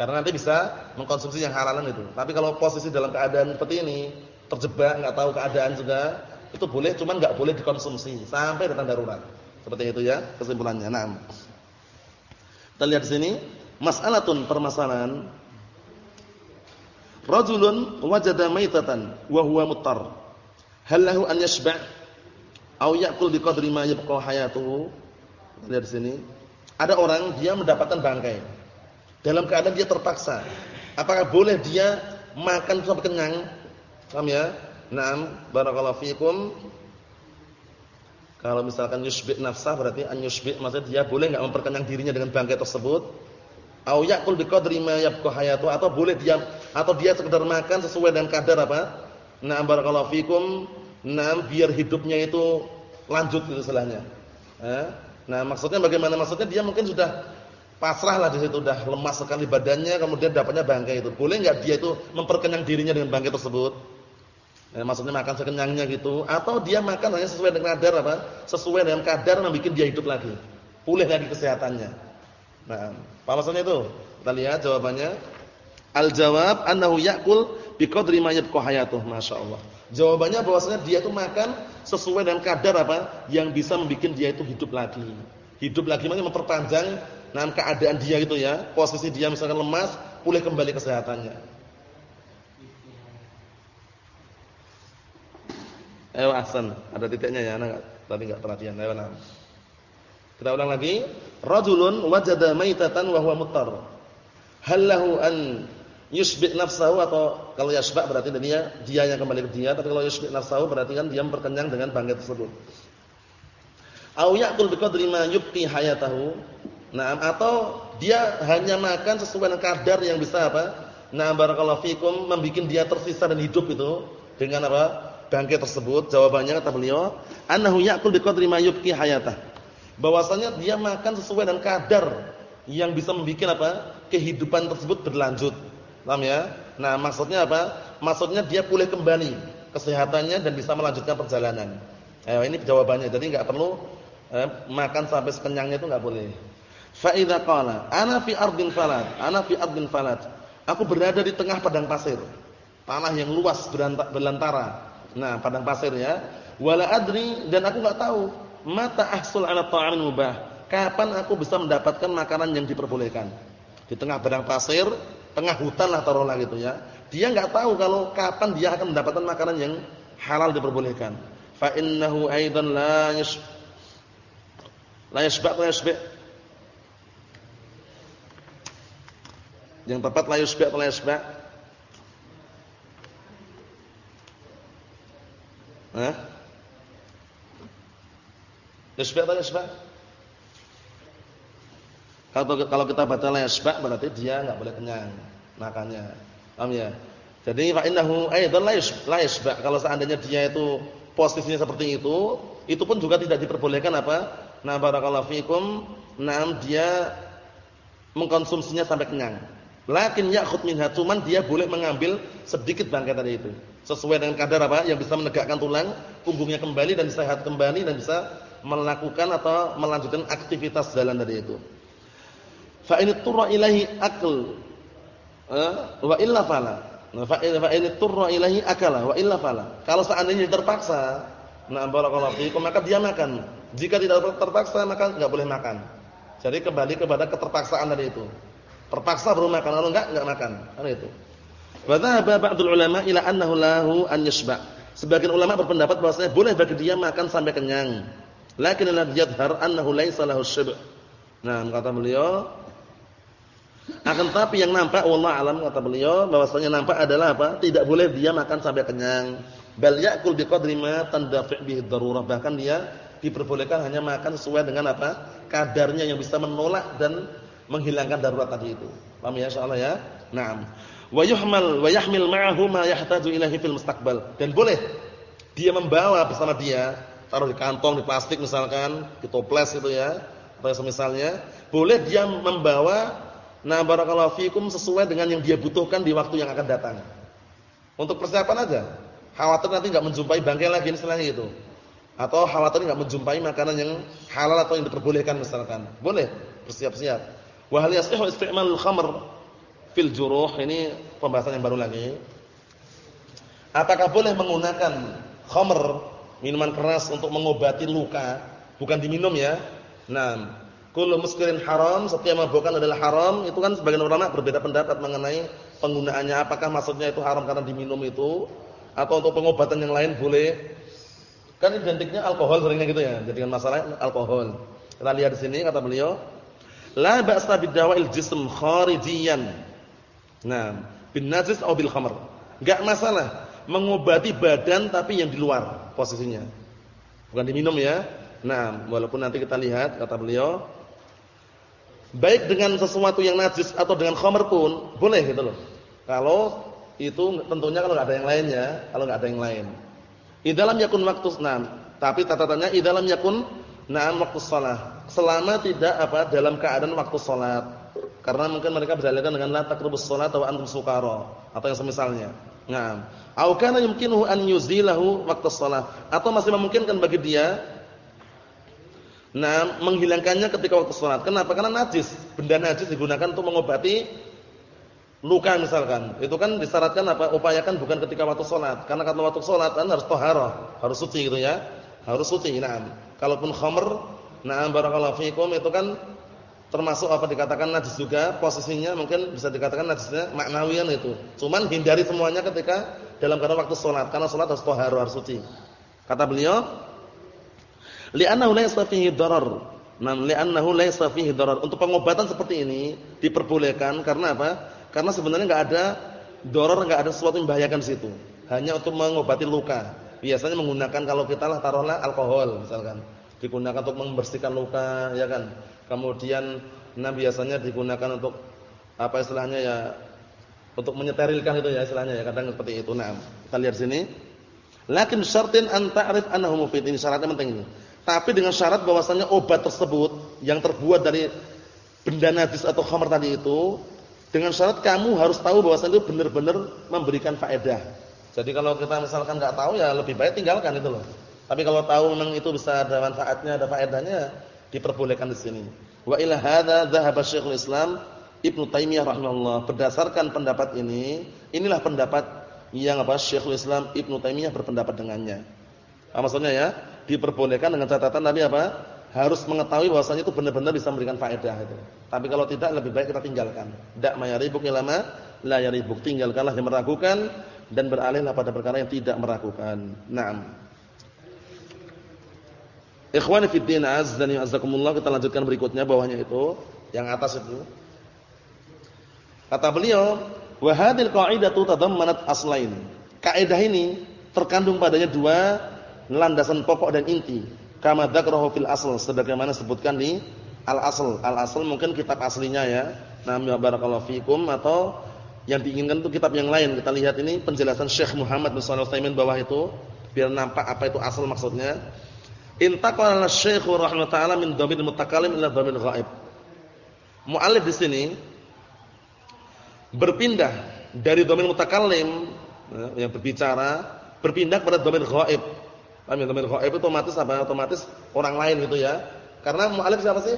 Karena nanti bisa mengkonsumsi yang halalan itu. Tapi kalau posisi dalam keadaan seperti ini, terjebak nggak tahu keadaan juga, itu boleh cuman enggak boleh dikonsumsi sampai datang darurat. Seperti itu ya kesimpulannya. Nah. Kita lihat di sini, mas'alatun permasalahan Rajulun wajada maitatan wa huwa muttar. Hal lahu an yashba' aw ya'kul biqadri ma yabqa hayatuhu? Lihat di sini. Ada orang dia mendapatkan bangkai. Dalam keadaan dia terpaksa. Apakah boleh dia makan sampai kenyang? Paham ya? Naam, barakallahu fikum. Kalau misalkan yusbi' nafsah berarti an yusbi' maksudnya dia boleh enggak memperkenyang dirinya dengan bangkai tersebut? Au yaqul biqadri ma yabqa hayatu atau boleh dia atau dia sekedar makan sesuai dengan kadar apa? Na'am barakallahu fikum. Naam biar hidupnya itu lanjut gitu istilahnya. Eh? Nah, maksudnya bagaimana? Maksudnya dia mungkin sudah pasrah lah di situ, sudah lemas sekali badannya, kemudian dapatnya bangkai itu. Boleh enggak dia itu memperkenyang dirinya dengan bangkai tersebut? Eh, maksudnya makan sekenyangnya gitu atau dia makan hanya sesuai dengan kadar apa? Sesuai dengan kadar yang bikin dia hidup lagi. Pulih lagi kesehatannya. Nah, apa maksudnya itu? Kita lihat jawabannya. Al-jawab annahu ya'kul biqadri ma yabqa hayatuh, masyaallah. Jawabannya bahwasanya dia itu makan sesuai dengan kadar apa yang bisa membuat dia itu hidup lagi. Hidup lagi maksudnya memperpanjang nah keadaan dia gitu ya. Posisi dia misalkan lemas, pulih kembali kesehatannya. Ayo Hasan, ada titiknya ya, anak tadi enggak perhatian. Ayo nah. Kita ulang lagi. Rajulun wajada maitatan wa huwa muttar. Hal lahu an yusbi' nafsahu atau kalau yasba' berarti dia dia yang kembali ke dia, tapi kalau yusbi' nafsahu berarti kan dia memperkenyang dengan bangkai tersebut. Au ya'kul biqadri ma yubqi hayatahu. Nah, atau dia hanya makan sesuai dengan kadar yang bisa apa? Nah, barakallahu fikum membikin dia tersisa dan hidup itu dengan apa? Bangkai tersebut. Jawabannya kata beliau, annahu ya'kul biqadri ma yubqi hayatahu bahwasanya dia makan sesuai dengan kadar yang bisa membuat apa? kehidupan tersebut berlanjut. Paham ya? Nah, maksudnya apa? Maksudnya dia pulih kembali kesehatannya dan bisa melanjutkan perjalanan. Eh, ini jawabannya. Jadi enggak perlu eh, makan sampai sekenyangnya itu enggak boleh. Fa idza qala ana fi ardin falat, ana fi ardin falat. Aku berada di tengah padang pasir. Tanah yang luas berlantara. Nah, padang pasir ya. Wala adri dan aku enggak tahu mata ahsul ala ta'amin mubah. Kapan aku bisa mendapatkan makanan yang diperbolehkan? Di tengah padang pasir, tengah hutan lah taruhlah gitu ya. Dia enggak tahu kalau kapan dia akan mendapatkan makanan yang halal diperbolehkan. Fa innahu aidan la yash la yashba' la yashba' Yang tepat la yashba' la yashba' Hah? Yasba' atau yasba'? Kalau kalau kita baca la yasba' berarti dia enggak boleh kenyang makannya. Paham ya? Jadi fa innahu aidan la yasba' kalau seandainya dia itu posisinya seperti itu, itu pun juga tidak diperbolehkan apa? Nah, barakallahu fikum, nah dia mengkonsumsinya sampai kenyang. Lakin ya'khud minha cuman dia boleh mengambil sedikit bangkai tadi itu. Sesuai dengan kadar apa yang bisa menegakkan tulang punggungnya kembali dan sehat kembali dan bisa melakukan atau melanjutkan aktivitas jalan tadi itu. Fa in turra ilahi akl eh, wa illa fala. Nah, fa in turra ilahi akala wa illa fala. Kalau seandainya terpaksa, nah barakallahu fiikum maka dia makan. Jika tidak terpaksa maka enggak boleh makan. Jadi kembali kepada keterpaksaan tadi itu. Terpaksa baru makan, kalau enggak enggak makan. Kan itu. Wa dhahaba ba'dul ulama ila annahu lahu an yashba. Sebagian ulama berpendapat bahwasanya boleh bagi dia makan sampai kenyang. Lakin la yadhhar annahu laisa lahu syib'. Nah, kata beliau akan tapi yang nampak wallah alam kata beliau bahwasanya nampak adalah apa? Tidak boleh dia makan sampai kenyang. Bal ya'kul biqadri ma tandafi' bihi darurah. Bahkan dia diperbolehkan hanya makan sesuai dengan apa? kadarnya yang bisa menolak dan menghilangkan darurat tadi itu. Paham ya insyaallah ya? Naam. Wa yuhmal wa yahmil ma'ahu ma yahtaju ilaihi fil mustaqbal. Dan boleh dia membawa bersama dia taruh di kantong, di plastik misalkan, di toples gitu ya, atau semisalnya, boleh dia membawa nah barakallahu fikum sesuai dengan yang dia butuhkan di waktu yang akan datang. Untuk persiapan aja. Khawatir nanti enggak menjumpai bangkai lagi istilahnya gitu. Atau khawatir enggak menjumpai makanan yang halal atau yang diperbolehkan misalkan. Boleh bersiap-siap. Wa hal yasihu isti'malul khamr fil juruh ini pembahasan yang baru lagi. Apakah boleh menggunakan khamr minuman keras untuk mengobati luka, bukan diminum ya. Nah, kullu muskirin haram, setiap mabukan adalah haram, itu kan sebagian ulama berbeda pendapat mengenai penggunaannya apakah maksudnya itu haram karena diminum itu atau untuk pengobatan yang lain boleh. Kan identiknya alkohol seringnya gitu ya. Jadi kan masalah alkohol. Kita lihat di sini kata beliau, la ba'sa bidawa'il jism kharijiyan. Nah, bin najis atau bil khamr. Enggak masalah mengobati badan tapi yang di luar posisinya. Bukan diminum ya. Nah, walaupun nanti kita lihat kata beliau baik dengan sesuatu yang najis atau dengan khamr pun boleh gitu loh. Kalau itu tentunya kalau enggak ada yang lainnya, kalau enggak ada yang lain. Idalam yakun waktu enam, tapi catatannya idalam yakun na'am waktu salat. Selama tidak apa dalam keadaan waktu salat. Karena mungkin mereka berdalilkan dengan la taqrabus salat atau antum sukara atau yang semisalnya. Naam. Au kana yumkinuhu an yuzilahu waktu salat atau masih memungkinkan bagi dia nah menghilangkannya ketika waktu salat. Kenapa? Karena najis. Benda najis digunakan untuk mengobati luka misalkan. Itu kan disyaratkan apa? Upayakan bukan ketika waktu salat. Karena kalau waktu salat kan harus taharah, harus suci gitu ya. Harus suci. Naam. Kalaupun khamr, naam barakallahu fikum itu kan termasuk apa dikatakan najis juga posisinya mungkin bisa dikatakan najisnya maknawian itu. Cuman hindari semuanya ketika dalam keadaan waktu salat karena salat harus taharah, harus suci. Kata beliau, li'annahu laysa fihi darar. Nam li'annahu laysa fihi darar. Untuk pengobatan seperti ini diperbolehkan karena apa? Karena sebenarnya enggak ada doror, enggak ada sesuatu yang membahayakan situ. Hanya untuk mengobati luka. Biasanya menggunakan kalau kita lah taruhlah alkohol misalkan. Digunakan untuk membersihkan luka, ya kan. Kemudian nah biasanya digunakan untuk apa istilahnya ya untuk menyeterilkan itu ya istilahnya ya kadang seperti itu. Nah, kita lihat sini. Lakin syartin an ta'rif annahu mufid. Ini syaratnya penting ini. Tapi dengan syarat bahwasanya obat tersebut yang terbuat dari benda najis atau khamr tadi itu dengan syarat kamu harus tahu bahwasanya itu benar-benar memberikan faedah. Jadi kalau kita misalkan nggak tahu ya lebih baik tinggalkan itu loh. Tapi kalau tahu memang itu bisa ada manfaatnya, ada faedahnya, diperbolehkan di sini. Wa ila hadza dzahaba Syekhul Islam Ibnu Taimiyah rahimahullah. Berdasarkan pendapat ini, inilah pendapat yang apa Syekhul Islam Ibnu Taimiyah berpendapat dengannya. Apa maksudnya ya? Diperbolehkan dengan catatan tapi apa? harus mengetahui bahwasanya itu benar-benar bisa memberikan faedah itu. Tapi kalau tidak lebih baik kita tinggalkan. Dak mayaribuk ilama la yaribuk. Tinggalkanlah yang meragukan dan beralihlah pada perkara yang tidak meragukan. Naam. Ikhwani fi din azdani azakumullah kita lanjutkan berikutnya bawahnya itu yang atas itu. Kata beliau, wa hadhil qa'idatu tadammanat aslain. Kaidah ini terkandung padanya dua landasan pokok dan inti. Kama dzakrahu fil asl sebagaimana sebutkan di al asl al asl mungkin kitab aslinya ya. Nam ya barakallahu fikum atau yang diinginkan itu kitab yang lain. Kita lihat ini penjelasan Syekh Muhammad bin Shalih bawah itu biar nampak apa itu asal maksudnya intaqala Syekh rahimahullah taala min dhamir mutakallim ila dhamir ghaib muallif di sini berpindah dari dhamir mutakallim ya, yang berbicara berpindah kepada dhamir ghaib Paham ya dhamir ghaib itu otomatis apa? Otomatis orang lain gitu ya. Karena mu'alif siapa sih?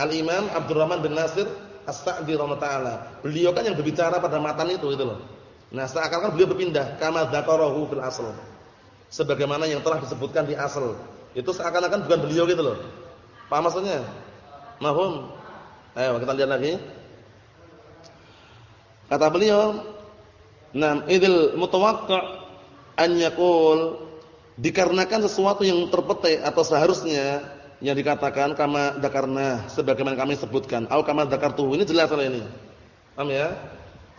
Al-Imam Abdurrahman bin Nasir As-Sa'di rahimahullah Beliau kan yang berbicara pada matan itu gitu loh. Nah, seakan-akan beliau berpindah kama dzakarahu fil asl. Sebagaimana yang telah disebutkan di asal. Itu seakan-akan bukan beliau gitu loh. Paham maksudnya? Mahum? Ayo kita lihat lagi. Kata beliau, "Nam idil mutawaqqa' an yaqul dikarenakan sesuatu yang terpetik atau seharusnya yang dikatakan kama dakarna sebagaimana kami sebutkan au kama dakartu ini jelas oleh ini paham ya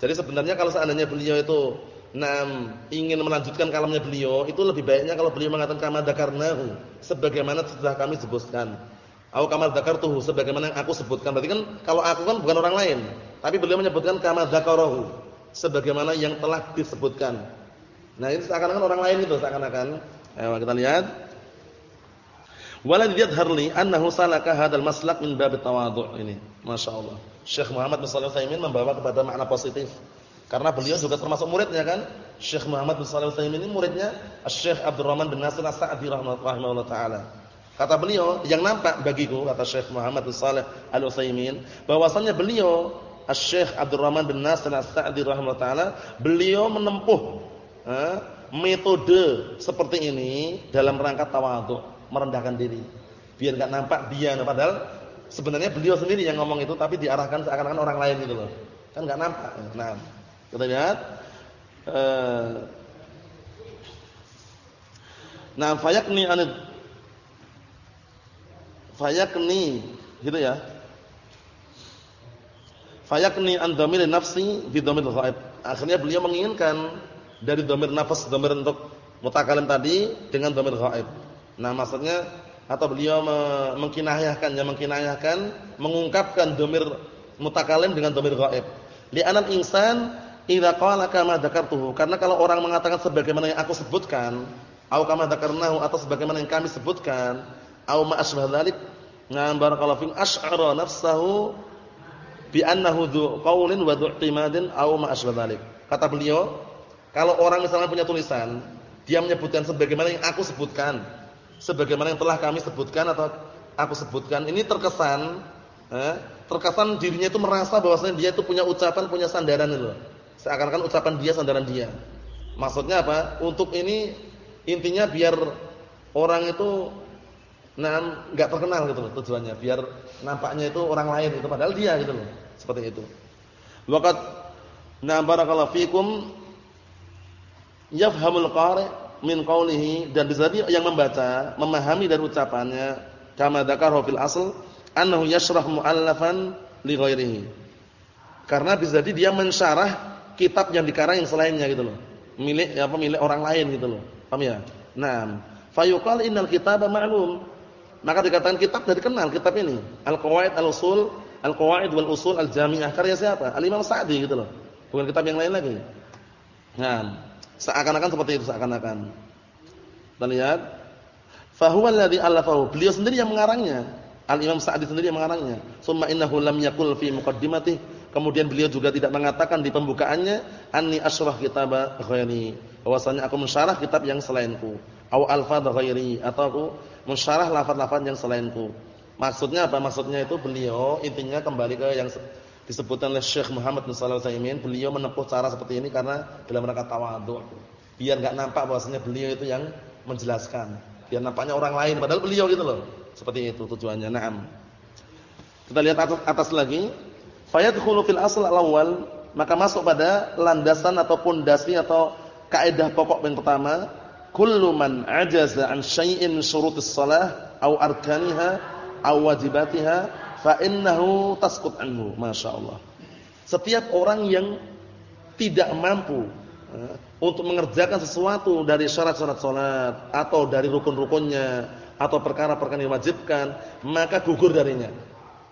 jadi sebenarnya kalau seandainya beliau itu nam ingin melanjutkan kalamnya beliau itu lebih baiknya kalau beliau mengatakan kama dakarnahu sebagaimana sudah kami sebutkan au kama dakartuhu sebagaimana yang aku sebutkan berarti kan kalau aku kan bukan orang lain tapi beliau menyebutkan kama dakarahu sebagaimana yang telah disebutkan nah ini seakan-akan orang lain itu seakan-akan Ayo kita lihat. Walad yadhhar li annahu salaka hadzal maslak min bab tawadhu' ini. Masyaallah. Syekh Muhammad bin Shalih membawa kepada makna positif. Karena beliau juga termasuk muridnya kan? Syekh Muhammad bin Shalih Utsaimin ini muridnya Syekh Abdurrahman bin Nasir As-Sa'di rahimahullah taala. Kata beliau, yang nampak bagiku kata Syekh Muhammad bin Shalih Al-Utsaimin, bahwasanya beliau Syekh Abdurrahman bin Nasir As-Sa'di rahimahullah taala, beliau menempuh metode seperti ini dalam rangka tawadhu, merendahkan diri. Biar enggak nampak dia padahal sebenarnya beliau sendiri yang ngomong itu tapi diarahkan seakan-akan orang lain gitu loh. Kan enggak nampak. Nah, Kita lihat eh Nah, fayakni anid fayakni gitu ya. Fayakni an dhamir nafsi bi dhamir ghaib. Akhirnya beliau menginginkan dari dhamir nafas dhamir untuk mutakalim tadi dengan dhamir ghaib. Nah, maksudnya atau beliau mengkinayahkan ya mengkinayahkan mengungkapkan dhamir mutakalim dengan dhamir ghaib. Li'anal insan idza qala kama dzakartuhu. Karena kalau orang mengatakan sebagaimana yang aku sebutkan, au kama dzakarnahu atau sebagaimana yang kami sebutkan, au ma asbah dzalik, ngam barakallahu fi asy'ara nafsahu bi annahu dzu qaulin wa dzu i'timadin au ma asbah dzalik. Kata beliau, kalau orang misalnya punya tulisan, dia menyebutkan sebagaimana yang aku sebutkan, sebagaimana yang telah kami sebutkan atau aku sebutkan, ini terkesan eh, terkesan dirinya itu merasa bahwasanya dia itu punya ucapan, punya sandaran itu. Seakan-akan ucapan dia sandaran dia. Maksudnya apa? Untuk ini intinya biar orang itu nah enggak terkenal gitu loh tujuannya, biar nampaknya itu orang lain itu padahal dia gitu loh. Seperti itu. Waqat na barakallahu fikum yafhamul qari min qawlihi dan bisa yang membaca memahami dari ucapannya kama dzakara fil asl annahu yashrah muallafan li ghairihi. Karena bisa jadi dia mensyarah kitab yang dikarang yang selainnya gitu loh. Milik apa milik orang lain gitu loh. Paham ya? Naam. Fayuqal innal kitaba ma'lum. Maka dikatakan kitab dari kenal kitab ini. Al-Qawaid Al-Usul, Al-Qawaid wal Usul Al-Jami'ah karya siapa? Al-Imam Sa'di gitu loh. Bukan kitab yang lain lagi. Nah, seakan-akan seperti itu seakan-akan. Kita lihat. Fa huwa alladhi alafahu. Beliau sendiri yang mengarangnya. Al-Imam Sa'di sendiri yang mengarangnya. Summa innahu lam yakul fi muqaddimati. Kemudian beliau juga tidak mengatakan di pembukaannya anni asyrah kitaba ghairi. Bahwasanya aku mensyarah kitab yang selainku. Au alfadz ghairi atau aku mensyarah lafaz-lafaz yang selainku. Maksudnya apa? Maksudnya itu beliau intinya kembali ke yang disebutkan oleh Syekh Muhammad bin Shalih Al-Utsaimin, beliau menempuh cara seperti ini karena dalam rangka tawadhu. Biar enggak nampak bahwasanya beliau itu yang menjelaskan. Biar nampaknya orang lain padahal beliau gitu loh. Seperti itu tujuannya. Naam. Kita lihat atas lagi. Fayadkhulu fil asl al-awwal, maka masuk pada landasan atau pondasi atau kaidah pokok yang pertama, kullu man ajaza an syai'in syurutis shalah aw arkaniha aw wajibatiha fa innahu tasqut anhu. Masyaallah. Setiap orang yang tidak mampu eh, untuk mengerjakan sesuatu dari syarat-syarat salat atau dari rukun-rukunnya atau perkara-perkara yang diwajibkan, maka gugur darinya.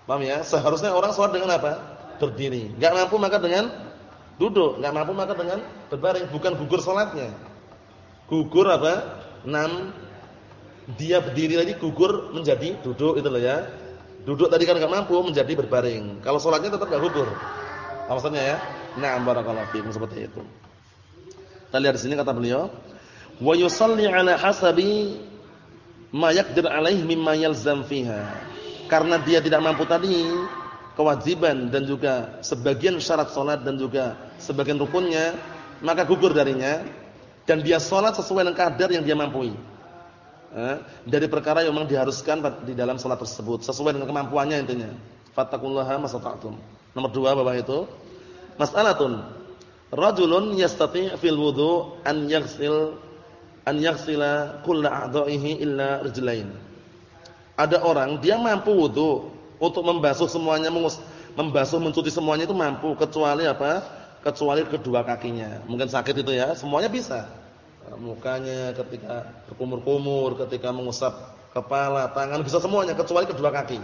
Paham ya? Seharusnya orang sholat dengan apa? Berdiri. Enggak mampu maka dengan duduk, enggak mampu maka dengan berbaring, bukan gugur sholatnya. Gugur apa? Enam dia berdiri tadi gugur menjadi duduk itu loh ya. Duduk tadi kan enggak mampu menjadi berbaring. Kalau sholatnya tetap enggak gugur. Apa maksudnya ya? Na'am barakallahu fiikum seperti itu. Kita lihat di sini kata beliau, "Wa yusalli 'ala hasabi ma yaqdir alaihi mimma yalzam fiha. Karena dia tidak mampu tadi kewajiban dan juga sebagian syarat salat dan juga sebagian rukunnya, maka gugur darinya dan dia salat sesuai dengan kadar yang dia mampu. Eh, dari perkara yang memang diharuskan di dalam salat tersebut sesuai dengan kemampuannya intinya. Fattaqullaha masata'tum. Nomor dua bawah itu mas'alatun rajulun yastati' fil wudu an yaghsil an yaghsila kulla a'dha'ihi illa rijlain. Ada orang dia mampu wudu untuk membasuh semuanya membasuh mencuci semuanya itu mampu kecuali apa? Kecuali kedua kakinya. Mungkin sakit itu ya, semuanya bisa. Mukanya ketika berkumur-kumur, ketika mengusap kepala, tangan bisa semuanya kecuali kedua kaki.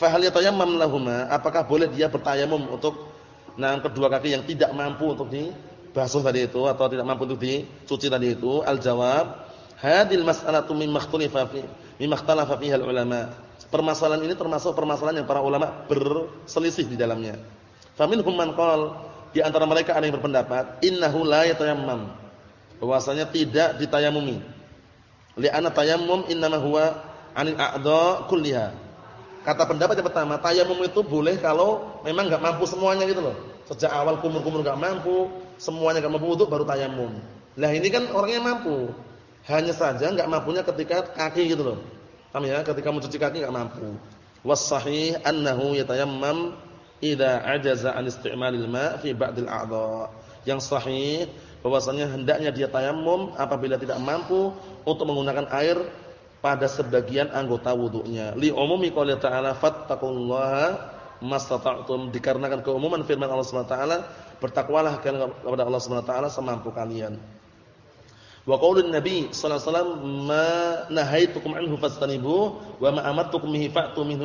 Fa hal yatayammam? Apakah boleh dia bertayamum untuk nah kedua kaki yang tidak mampu untuk di basuh tadi itu atau tidak mampu untuk dicuci tadi itu? Al-jawab, hadil mas'alatu mimma ikhtalafa fiha ulama. Permasalahan ini termasuk permasalahan yang para ulama berselisih di dalamnya. Faminhum man qala di antara mereka ada yang berpendapat innahu la yatayammam. Bahwasanya tidak ditayamumi. Li'anna tayammum innama huwa 'anil a'dha kulliha. Kata pendapat yang pertama, tayamum itu boleh kalau memang enggak mampu semuanya gitu loh. Sejak awal kumur-kumur enggak mampu, semuanya enggak mampu untuk baru tayamum. Lah ini kan orangnya mampu. Hanya saja enggak mampunya ketika kaki gitu loh. Paham ya? Ketika mencuci kaki enggak mampu. Was sahih annahu yatayammam idza ajaza an isti'malil ma' fi ba'dil a'dha. Yang sahih bahwasanya hendaknya dia tayamum apabila tidak mampu untuk menggunakan air pada sebagian anggota wudunya. Li umumi qouli ta'ala fattaqullaha mastata'tum dikarenakan keumuman firman Allah Subhanahu wa taala bertakwalah kepada Allah Subhanahu wa taala semampu kalian. Wa qaulun Nabi sallallahu alaihi wasallam ma nahaitukum anhu fastanibu wa ma amartukum bihi fa'tu minhu.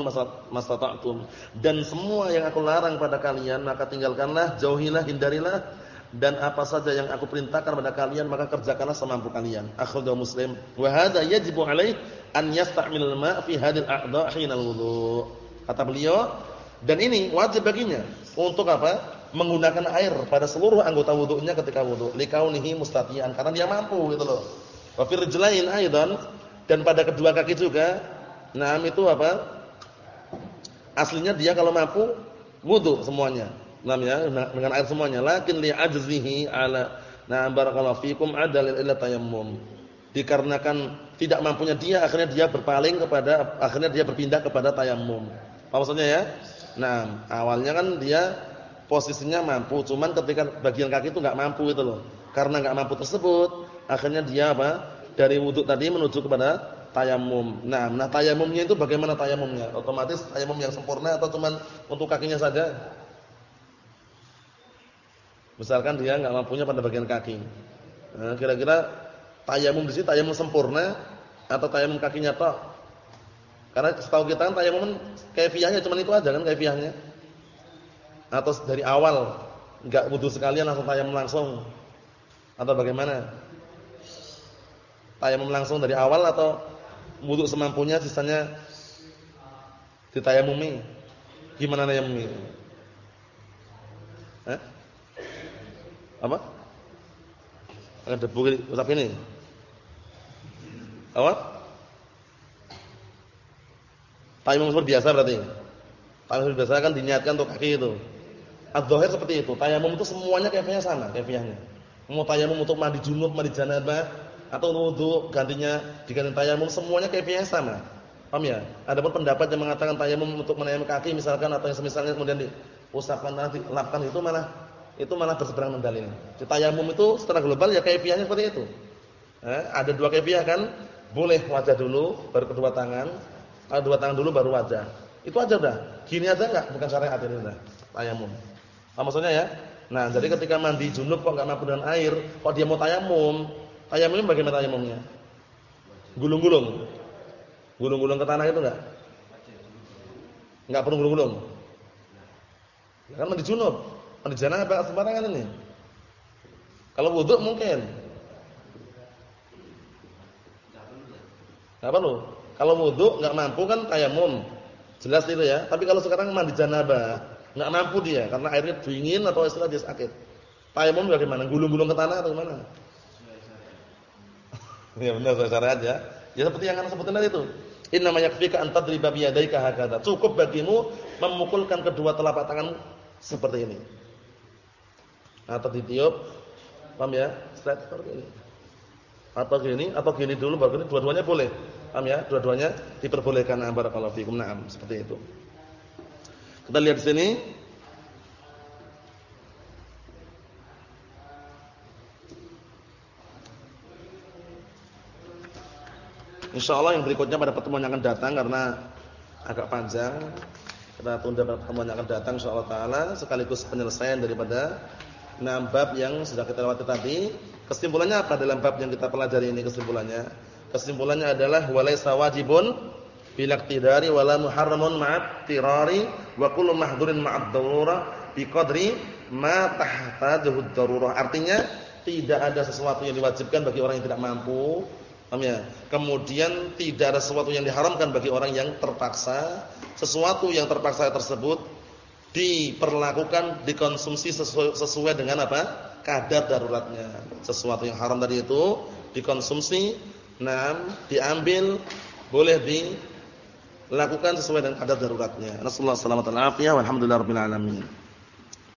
Dan semua yang aku larang pada kalian maka tinggalkanlah, jauhilah, hindarilah dan apa saja yang aku perintahkan pada kalian maka kerjakanlah semampu kalian. Akhrajahu Muslim. Wa hadza yajibu alaih an yasta'mil al-ma' fi hadhihi al-a'dha' hina al-wudhu. Kata beliau, dan ini wajib baginya untuk apa? Menggunakan air pada seluruh anggota wudunya ketika wudu likaunihi mustatian karena dia mampu gitu loh. Wa fi rijlain aidan dan pada kedua kaki juga. Nah, itu apa? Aslinya dia kalau mampu wudu semuanya. Namanya dengan air semuanya. Lakin li ajzihi ala nah barakallahu fikum adal ila tayammum. Dikarenakan tidak mampunya dia akhirnya dia berpaling kepada akhirnya dia berpindah kepada tayammum. Apa maksudnya ya? Nah, awalnya kan dia posisinya mampu, cuman ketika bagian kaki itu nggak mampu itu loh. Karena nggak mampu tersebut, akhirnya dia apa? Dari wudhu tadi menuju kepada tayamum. Nah, nah tayamumnya itu bagaimana tayamumnya? Otomatis tayamum yang sempurna atau cuman untuk kakinya saja? Misalkan dia nggak mampunya pada bagian kaki. Nah, kira-kira tayamum di sini tayamum sempurna atau tayamum kakinya toh? Karena setahu kita kan tayamum kaifiahnya cuma itu aja kan kaifiahnya atau dari awal enggak wudu sekalian langsung tayamum langsung atau bagaimana? Tayamum langsung dari awal atau wudu semampunya sisanya ditayamumi? Gimana tayamumi? Hah? Apa? Ada debu usap ini. Apa? Tayamum seperti biasa berarti. Tayamum seperti biasa kan diniatkan untuk kaki itu. Adz-dzahir seperti itu. Tayamum itu semuanya kaifiahnya sama, kaifiahnya. Mau tayamum untuk mandi junub, mandi janabah atau wudu gantinya diganti tayamum semuanya kaifiahnya sama. Paham ya? Adapun pendapat yang mengatakan tayamum untuk menayamum kaki misalkan atau yang semisalnya kemudian diusapkan nanti lapkan itu malah itu malah berseberangan dalil. Di tayamum itu secara global ya kaifiahnya seperti itu. Eh, ada dua kaifiah kan? Boleh wajah dulu baru kedua tangan, atau dua tangan dulu baru wajah. Itu aja udah. Gini aja enggak? Bukan syariat ini udah. Tayamum. Apa maksudnya ya? Nah, jadi ketika mandi junub kok enggak mampu dengan air, kok dia mau tayamum? Tayamumnya bagaimana tayamumnya? Gulung-gulung. Gulung-gulung ke tanah itu enggak? Enggak perlu gulung-gulung. Ya kan mandi junub. Mandi janabah sembarangan ini. Kalau wudu mungkin. Enggak perlu. Kalau wudu enggak mampu kan tayamum. Jelas itu ya. Tapi kalau sekarang mandi janabah Enggak mampu dia karena airnya dingin atau istilah dia sakit. Tayamum bagaimana? Gulung-gulung ke tanah atau gimana? ya benar saya syariat ya. Ya seperti yang anda sebutkan tadi itu. Inna ma yakfika an tadriba bi yadayka hakadha. Cukup bagimu memukulkan kedua telapak tangan seperti ini. Atau ditiup, paham ya? Straight seperti ini. Atau gini, atau gini dulu baru ini dua-duanya boleh. Paham ya? Dua-duanya diperbolehkan barakallahu fikum. Naam, seperti itu. Kita lihat sini. Insyaallah yang berikutnya pada pertemuan yang akan datang karena agak panjang. Kita tunda pada pertemuan yang akan datang insyaallah taala sekaligus penyelesaian daripada enam bab yang sudah kita lewati tadi. Kesimpulannya apa dalam bab yang kita pelajari ini kesimpulannya? Kesimpulannya adalah walaysa wajibun bilaktidari wala muharramun ma'at tirari wa kullu mahdhurin ma'ad darurah biqadri ma tahtajuhu darurah. Artinya tidak ada sesuatu yang diwajibkan bagi orang yang tidak mampu. Ya? Kemudian tidak ada sesuatu yang diharamkan bagi orang yang terpaksa. Sesuatu yang terpaksa tersebut diperlakukan, dikonsumsi sesuai, sesuai dengan apa? kadar daruratnya. Sesuatu yang haram tadi itu dikonsumsi, nah diambil boleh di lakukan sesuai dengan kadar daruratnya. Rasulullah sallallahu alaihi wasallam, alhamdulillah rabbil alamin.